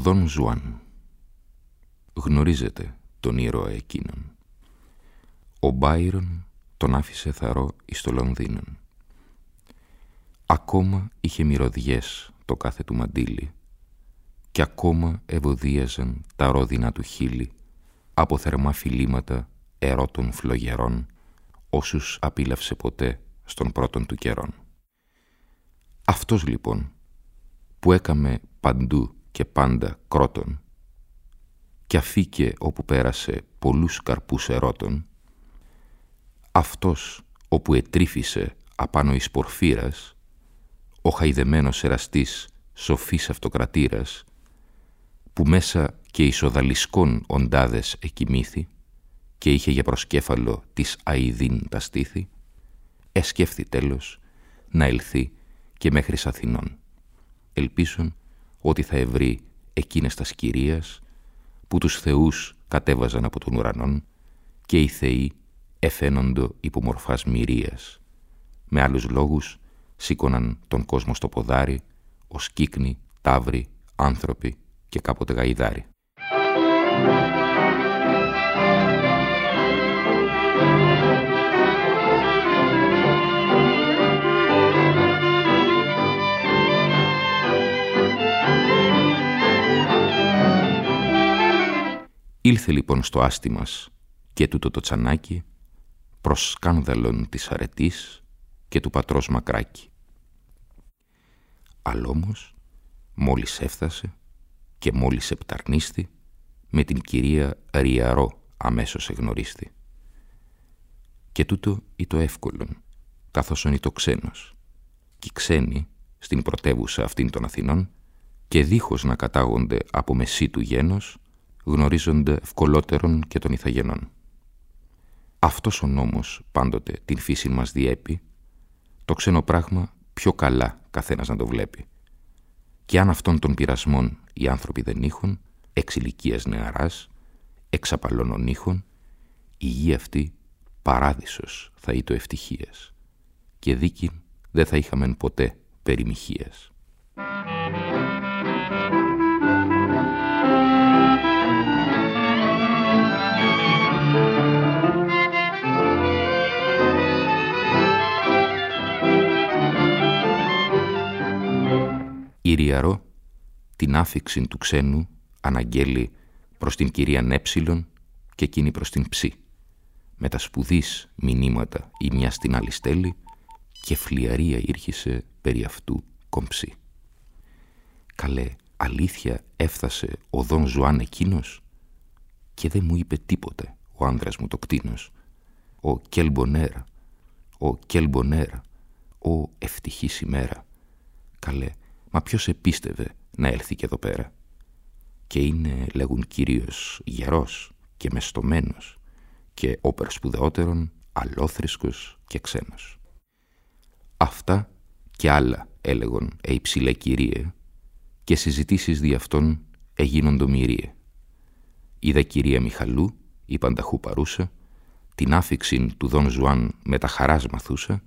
Δον Ζουάν γνωρίζετε τον ήρωα εκείνον. Ο Μπάιρον τον άφησε θαρρώ εις το Λονδίνον. Ακόμα είχε μυρωδιές το κάθε του μαντίλι και ακόμα ευωδίαζαν τα ρόδινα του χείλη από θερμά φιλήματα ερώτων φλογερών όσους απήλαυσε ποτέ στον πρώτον του καιρόν. Αυτός λοιπόν που έκαμε παντού και πάντα κρότον και αφήκε όπου πέρασε πολλούς καρπούς ερώτων, αυτός όπου ετρίφησε απάνω εις πορφύρας, ο χαϊδεμένος εραστής σοφής αυτοκρατήρας, που μέσα και ισοδαλισκών οντάδες εκοιμήθη και είχε για προσκέφαλο της αηδίν τα στήθη, εσκέφθη τέλος να ελθεί και μέχρι Αθηνών. Ελπίσον ότι θα ευρεί εκείνες τα σκυρίας που τους θεούς κατέβαζαν από τον ουρανόν και οι θεοί εφαίνοντο υπομορφάς μυρίας. Με άλλους λόγους σήκωναν τον κόσμο στο ποδάρι, ως κύκνοι, τάβροι, άνθρωποι και κάποτε γαϊδάρι. Ήλθε λοιπόν στο άστι μας και τούτο το τσανάκι προς σκάνδαλον της αρετής και του πατρός μακράκι. Αλλά όμως, μόλις έφτασε και μόλις επταρνίστη, με την κυρία Ριαρό αμέσως εγνωρίστη. Και τούτο ή το εύκολον, καθώς είναι το ξένος. Και οι ξένοι, στην πρωτεύουσα αυτήν των Αθηνών, και δίχως να κατάγονται από μεσή του γένος, γνωρίζονται ευκολότερον και των ηθαγενών. Αυτός ο νόμος πάντοτε την φύση μας διέπει, το ξένο πράγμα πιο καλά καθένας να το βλέπει. Και αν αυτόν των πειρασμών οι άνθρωποι δεν είχουν, εξ ηλικίας νεαράς, εξ απαλώνων ήχων, η γη αυτή παράδεισος θα είτο ευτυχίας και δίκην δεν θα είχαμε ποτέ περιμυχίας. Η Ριαρό την άφηξη του ξένου αναγγέλει προς την κυρία Νέψιλον και εκείνη προς την Ψή. Μετά σπουδής μηνύματα η μια στην άλλη στέλνει και φλυαρία ήρχισε περί αυτού κομψή. Καλέ, αλήθεια έφτασε ο Δον Ζουάν εκείνος και δεν μου είπε τίποτε ο άνδρας μου το κτήνος. Ω quel bonheur, α, quel bonheur, ω ευτυχής ημέρα. Καλέ, Μα ποιος επίστευε να έλθει και εδώ πέρα; Και είναι, λέγουν κυρίως, γερός και μεστωμένος και όπερ σπουδαιότερον αλλόθρησκος και ξένος. Αυτά και άλλα έλεγον αι υψηλαί κυρίαι και συζητήσεις δι' αυτών εγίνοντο μυρίαι. Η δα κυρία Μιχαλού, η πανταχού παρούσα, την άφιξη του Δον Ζουάν μετά χαράς μαθούσα,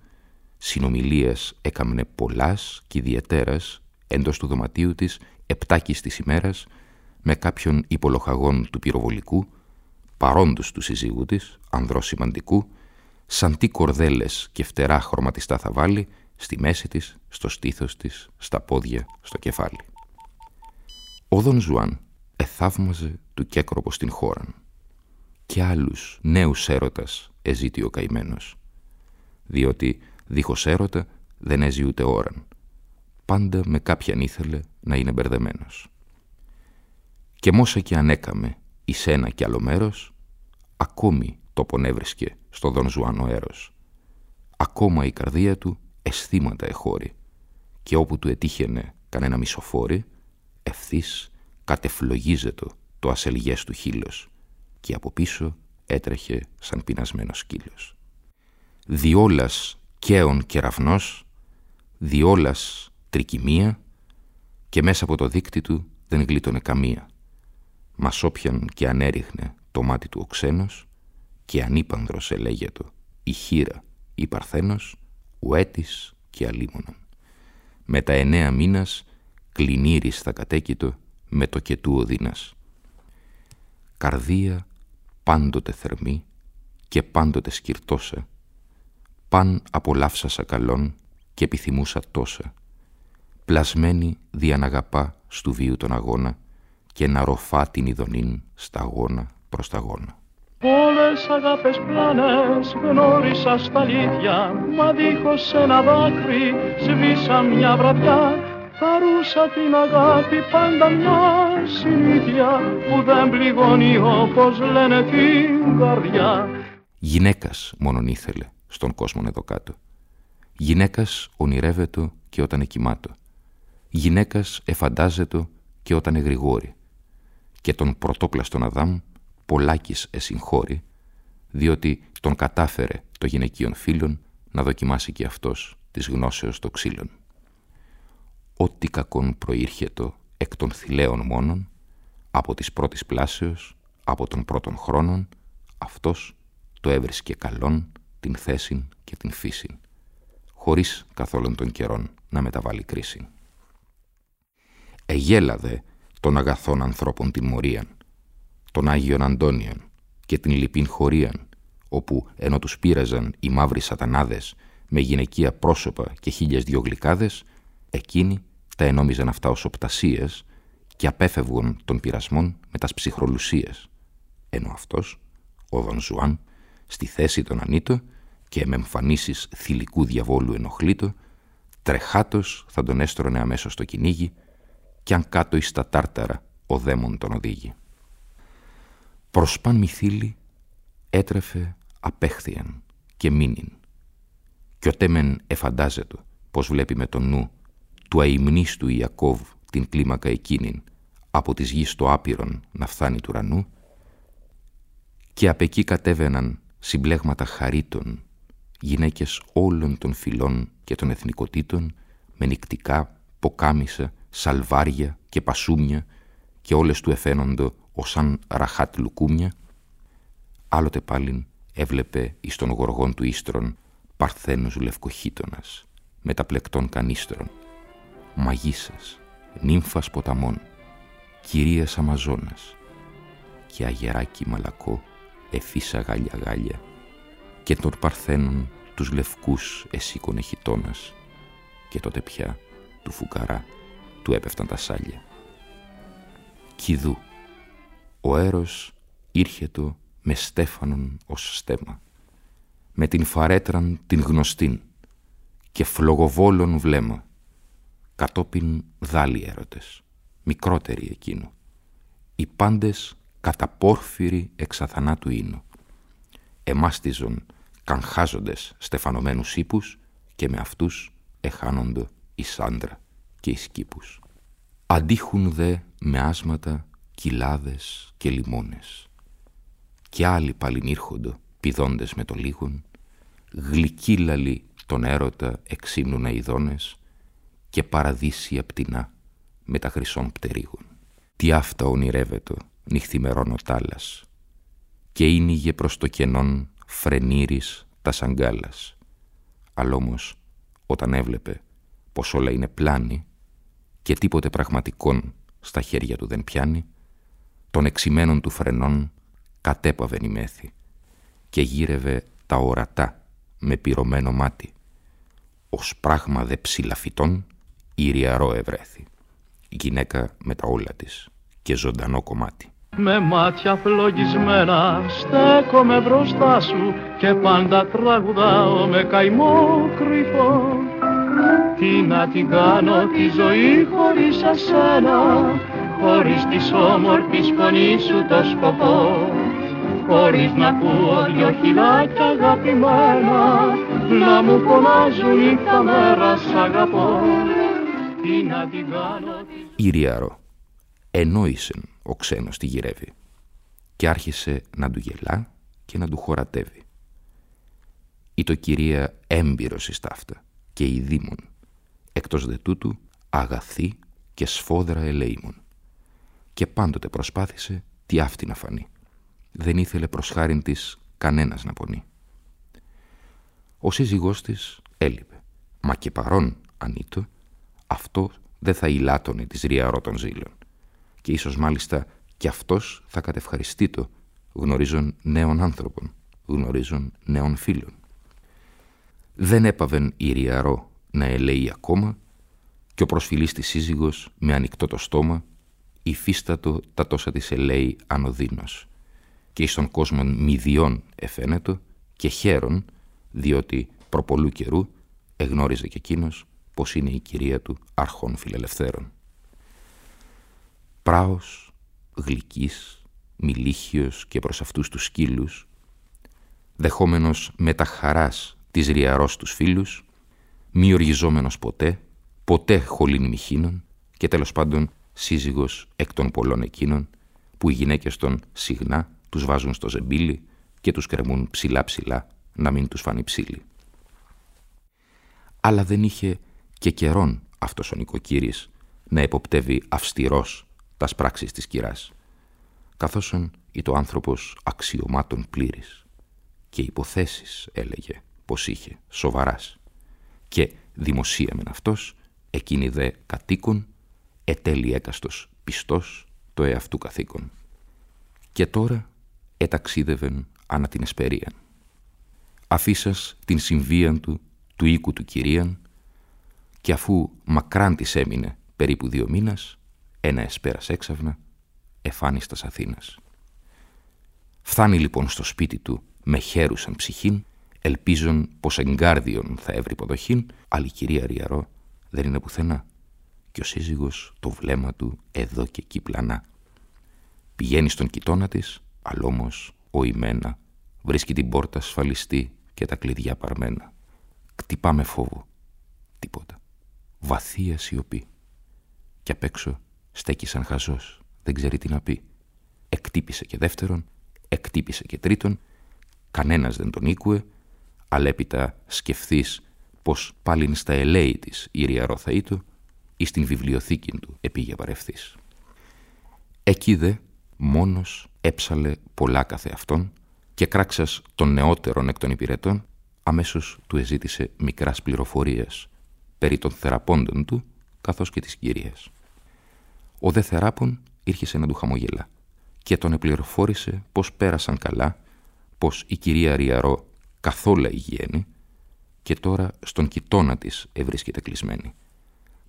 συνομιλίας έκαμνε πολλάς και ιδιαιτέρας εντός του δωματίου της επτάκις της ημέρας με κάποιον υπολοχαγόν του πυροβολικού, παρόντος του συζύγου της, ανδρός σημαντικού, σαν τι κορδέλες και φτερά χρωματιστά θα βάλει, στη μέση της, στο στήθος της, στα πόδια, στο κεφάλι. Ο Δον Ζουάν, εθαύμαζε του Κέκροπος την χώραν. Και άλλους νέους έρωτας εζήτη ο καημένος, διότι δίχως έρωτα δεν έζη ούτε ώραν. Πάντα με κάποιαν ήθελε να είναι μπερδεμένος. Και μ' όσα και αν έκαμε εις ένα κι άλλο μέρος, ακόμη τον εύρισκε το Δον Ζουάν ο έρως. Ακόμα η καρδία του αισθήματα εχώρει και όπου του ετύχαινε κανένα μισοφόρι, ευθύς κατεφλογίζετο το ασελγές του χείλος και από πίσω έτρεχε σαν πεινασμένος σκύλος. Διόλας καίων κεραυνός, διόλας τρικυμία και μέσα από το δίκτυ του δεν γλίτωνε καμία. Μας όποιαν και ανέριχνε το μάτι του ο ξένος και ανήπανδρος ελέγετο η χείρα ή παρθένος, ουέτης και αλίμοναν. Με τα εννέα μήνας κλινήρης θα κατέκειτο με το κετού ο δίνας. Καρδία πάντοτε θερμή και πάντοτε σκυρτώσα, παν απολαύσασα καλόν και επιθυμούσα τόσα, πλασμένη διαναγαπά στου βίου τον αγώνα και να ροφά την ειδονήν στα αγώνα προς τα αγώνα. Πολλές αγάπες πλάνες γνώρισα στα αλήθεια Μα δίχως ένα δάκρυ σβήσα μια βραδιά. Χαρούσα την αγάπη πάντα μια συνήθεια Που δεν πληγώνει όπως λένε την καρδιά. Γυναίκας μόνον ήθελε στον κόσμο εδώ κάτω. Γυναίκας ονειρεύεται και όταν εκοιμάτω Γυναίκας εφαντάζεται και όταν εγρηγόρει και τον πρωτόπλαστον Αδάμ πολλάκις εσυγχώρει, διότι τον κατάφερε το γυναικείον φίλον να δοκιμάσει και αυτός της γνώσεως το ξύλων. Ό,τι κακόν προήρχετο εκ των θηλαίων μόνον, από της πρώτης πλάσεως, από των πρώτων χρόνων, αυτός το έβρισκε καλόν την θέση και την φύση, χωρίς καθόλου των καιρών να μεταβάλει κρίση. Εγέλαδε των αγαθών ανθρώπων την μορίαν, τον Άγιον Αντώνιον και την λοιπήν χορείαν, όπου ενώ τους πείραζαν οι μαύροι σατανάδες με γυναικεία πρόσωπα και χίλιες δυο γλυκάδες, εκείνοι τα ενόμιζαν αυτά ως οπτασίες και απέφευγαν τον πειρασμόν με τας ψυχρολουσίες, ενώ αυτός, ο Δον Ζουάν, στη θέση των αν ήτο και με εμφανίσεις θηλυκού διαβόλου ενοχλείτο, τρεχάτος θα τον έστρωνε αμέσως στο κυνήγι κι αν κάτω εις τα τάρταρα ο δαίμων τον οδήγει. Προς παν μυθίλη έτρεφε απέχθιαν και μείνην. Κι ο τέμεν εφαντάζετο πως βλέπει με τον νου του αημνίστου Ιακώβ την κλίμακα εκείνην από της γης το άπειρον να φθάνει του ουρανού και απ' εκεί κατέβαιναν συμπλέγματα χαρίτων γυναίκες όλων των φυλών και των εθνικοτήτων με νυχτικά, ποκάμισα σαλβάρια και πασούμια και όλες του εφαίνοντο ως σαν ραχάτ λουκούμια, άλλοτε πάλιν έβλεπε εις των γοργών του ίστρων παρθένους λευκοχύτωνας, μεταπλεκτών κανίστρων, μαγίσας, νύμφας ποταμών, κυρίας Αμαζόνας και αγεράκι μαλακό εφίσα γάλια γάλια και των παρθένων τους λευκούς εσήκωνε χιτώνας και τότε πια του φουκαρά του έπεφταν τα σάλια. Κιδού, ο έρος ήρχετο με στέφανον ως στέμα, με την φαρέτραν την γνωστήν και φλογοβόλων βλέμμα, κατόπιν δάλι έρωτες, μικρότεροι εκείνου, οι πάντες καταπόρφυροι εξαθανάτου ίνου, εμάστιζον κανχάζοντες στεφανωμένους ύπους και με αυτούς εχάνοντο η σάντρα και οι σκήπους. Αντίχουν δε με άσματα, κοιλάδες και λιμόνες. Κι άλλοι παλινήρχοντο, πηδώντες με το λίγον, γλυκύλαλοι τον έρωτα εξύμνουν αηδόνες και παραδείσια πτηνά με τα χρυσών πτερίγων. Τι αυτά ονειρεύετο νυχθημερών ο τάλας και ίνιγε προς το κενόν φρενήρης τα σαγκάλας. Αλλά όμως όταν έβλεπε πως όλα είναι πλάνη και τίποτε πραγματικόν στα χέρια του δεν πιάνει, των εξημένων του φρενών κατέπαβεν η μέθη και γύρευε τα ορατά με πυρωμένο μάτι. Ως πράγμα δε ψηλαφιτών ηριαρό ευρέθη. Η γυναίκα με τα όλα της και ζωντανό κομμάτι. Με μάτια φλογισμένα στέκομαι μπροστά σου και πάντα τραγουδάω με καημό κρυφό Τι να την κάνω τη ζωή χωρίς εσένα χωρίς της όμορφης φωνής σου το σκοπό χωρίς να ακούω δυο χιλάκια αγαπημένα να μου φωνάζουν νύχτα μέρα σ' αγαπώ τι να την κάνω Ήριαρο ενόησεν ο ξένος τη γυρεύει και άρχισε να του γελά και να του χωρατεύει. Ή το κυρία έμπειρος εις ταύτα και η δήμον, εκτός δε τούτου αγαθή και σφόδρα ελεήμων. Και πάντοτε προσπάθησε τι αυτή να φανεί. Δεν ήθελε προς χάριν της κανένας να πονεί. Ο σύζυγός της έλειπε, μα και παρόν ανήτο, αυτό δεν θα ηλάτωνε της ριαρό των ζήλων και ίσως μάλιστα κι αυτός θα κατευχαριστεί το, γνωρίζουν νέων άνθρωπων, γνωρίζουν νέων φίλων. Δεν έπαβεν η Ριαρό να ελέει ακόμα και ο προσφυλής της σύζυγος με ανοιχτό το στόμα υφίστατο τα τόσα της ελέει ανωδίνος και εις τον κόσμο μηδιών εφαίνετο και χαίρον διότι προπολού καιρού εγνώριζε και εκείνος πως είναι η κυρία του αρχών φιλελευθέρων. Πράος, γλυκής, μιλίχιος και προς αυτούς τους σκύλους, δεχόμενος με τα χαράς της ριαρός τους φίλους, μη οργιζόμενος ποτέ, ποτέ χολήν μοιχήνων και τέλος πάντων σύζυγος εκ των πολλών εκείνων που οι γυναίκες των συχνά τους βάζουν στο ζεμπίλι και τους κρεμούν ψηλά ψηλά να μην τους φάνει ψήλι. Αλλά δεν είχε και καιρόν αυτός ο νοικοκύρης να εποπτεύει αυστηρός τας πράξεις της κυράς, καθώς ή το άνθρωπος αξιωμάτων πλήρης και υποθέσεις, έλεγε, πως είχε, σοβαράς και δημοσία μεν αυτός, εκείνη δε κατοίκον, ετέλει έκαστος πιστός το εαυτού καθήκον. Και τώρα εταξίδευεν ανά την εσπερίαν. Αφήσας την συμβίαν του, του οίκου του κυρίαν, και αφού μακράν της έμεινε περίπου δύο μήνας, ένα εσπέρας έξαφνα, εφάνιστας Αθήνας. Φθάνει λοιπόν στο σπίτι του με χέρουσαν ψυχήν, ελπίζον πως εγκάρδιον θα έβρει υποδοχήν, αλλά η κυρία Ριαρό δεν είναι πουθενά και ο σύζυγος το βλέμμα του εδώ και εκεί πλανά. Πηγαίνει στον κοιτώνα της, αλλά όμως ο ημένα βρίσκει την πόρτα ασφαλιστή και τα κλειδιά παρμένα. Κτυπά με φόβο. Τίποτα. Βαθία σιωπή. Και απ' έξω στέκει σαν χαζός, δεν ξέρει τι να πει. Εκτύπησε και δεύτερον, εκτύπησε και τρίτον, κανένας δεν τον ήκουε, αλλά έπειτα σκεφτείς πως πάλιν στα ελέη της η Ριαρό ή στην βιβλιοθήκη του επήγε βαρευθής. Εκεί δε μόνος έψαλε πολλά καθε αυτόν και κράξας των νεότερων εκ των υπηρετών αμέσως του εζήτησε μικράς πληροφορίες περί των θεραπώντων του καθώς και της κυρίας. Ο δε θεράπων ήρχισε να του χαμογελά και τον επληροφόρησε πως πέρασαν καλά, πως η κυρία Ριαρό καθόλου υγιένει και τώρα στον κοιτώνα της ευρίσκεται κλεισμένη.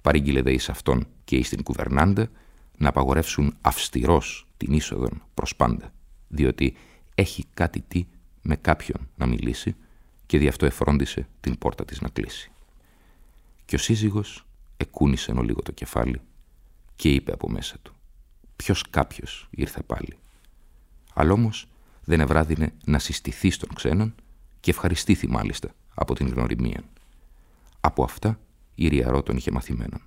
Παρήγγειλε δε εις αυτόν και εις την κουβερνάντα να απαγορεύσουν αυστηρός την είσοδον προς πάντα, διότι έχει κάτι τι με κάποιον να μιλήσει και δι' αυτό εφρόντισε την πόρτα της να κλείσει. Και ο σύζυγος εκούνησε ενώ λίγο το κεφάλι και είπε από μέσα του «Ποιος κάποιος ήρθε πάλι». Αλλά όμως δεν ευράδινε να συστηθεί στον ξένον και ευχαριστήθη μάλιστα από την γνωριμία. Από αυτά η Ριαρό τον είχε μαθημένον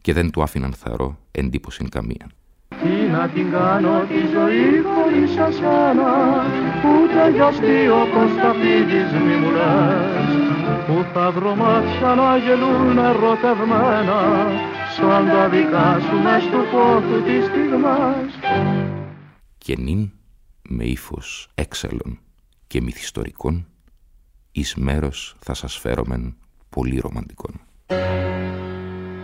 και δεν του άφηναν θαρό εντύπωση καμία. Τι να την κάνω τη ζωή χωρίς εσένα Ούτε για αστείο Κωνσταντίνης μη μου λες Που θα βρω μάτια να γελούν ερωτευμένα σαν τα δικά σου μες του πόθου της στιγμάς. Και νυν με ύφος έξαλλον και μυθιστορικών εις μέρος θα σας φέρομεν πολύ ρομαντικών.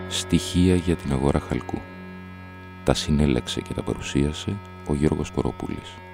Στοιχεία για την αγορά χαλκού. Τα συνέλεξε και τα παρουσίασε ο Γιώργος Κοροπούλης.